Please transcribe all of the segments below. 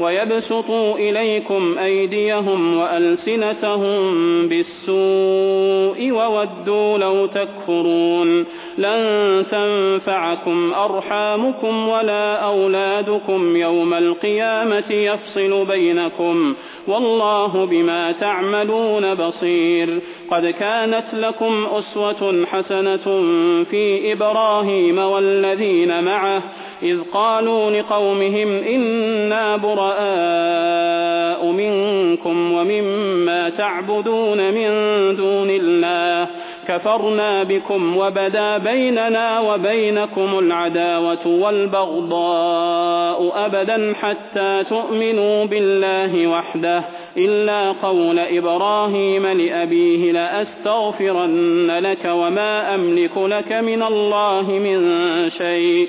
ويبسطوا إليكم أيديهم وألسنتهم بالسوء وودوا لو تكفرون لن تنفعكم أرحامكم ولا أولادكم يوم القيامة يفصل بينكم والله بما تعملون بصير قد كانت لكم أسوة حسنة في إبراهيم والذين معه إذ قالوا لقومهم إنا براء منكم ومما تعبدون من دون الله كفرنا بكم وبدا بيننا وبينكم العداوة والبغضاء أبدا حتى تؤمنوا بالله وحده إلا قول إبراهيم لأبيه لأستغفرن لك وما أملك لك من الله من شيء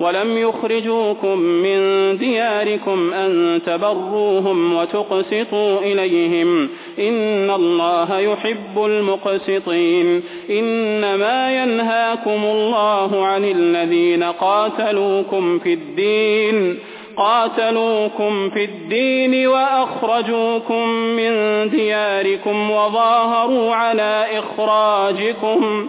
ولم يخرجوكم من دياركم أن تبروهم وتقسطوا إليهم. إن الله يحب المقسطين. إنما ينهاكم الله عن الذين قاتلوكم في الدين. قاتلوكم في الدين وأخرجوكم من دياركم وظاهروا على إخراجكم.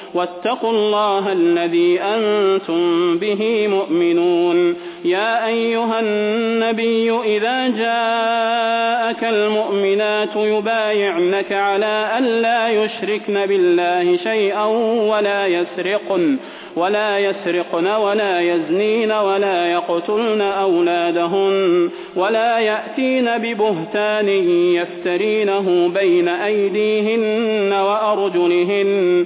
واتقوا الله الذي أنتم به مؤمنون. يا أيها النبي إذا جاءك المؤمنات يبايعنك على أن لا يشركن بالله شيئا ولا يسرقن ولا يسرقن ولا يزنين ولا يقتلن أولادهن ولا يأتين ببهتان يفترينه بين أيديهن وأرجلهن.